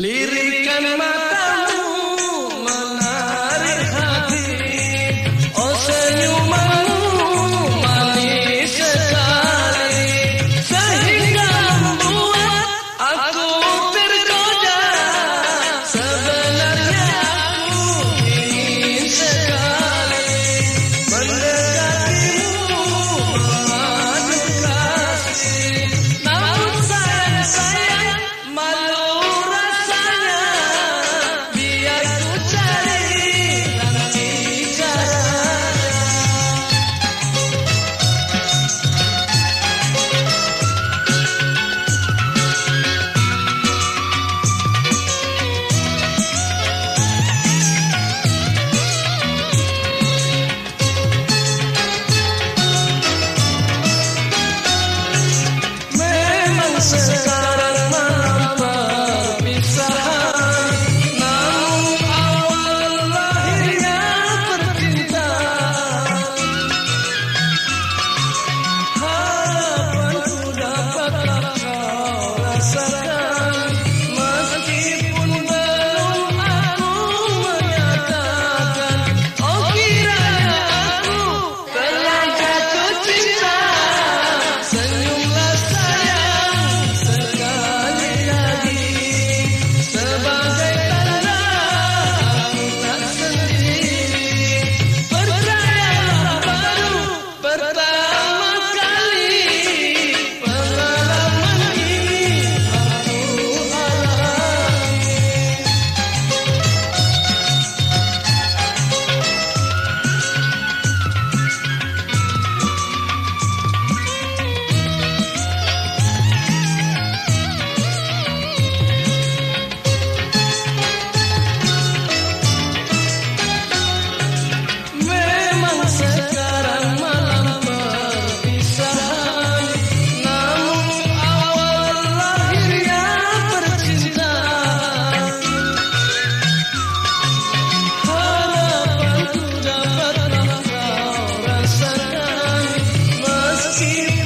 Lirikan mata Yes, see.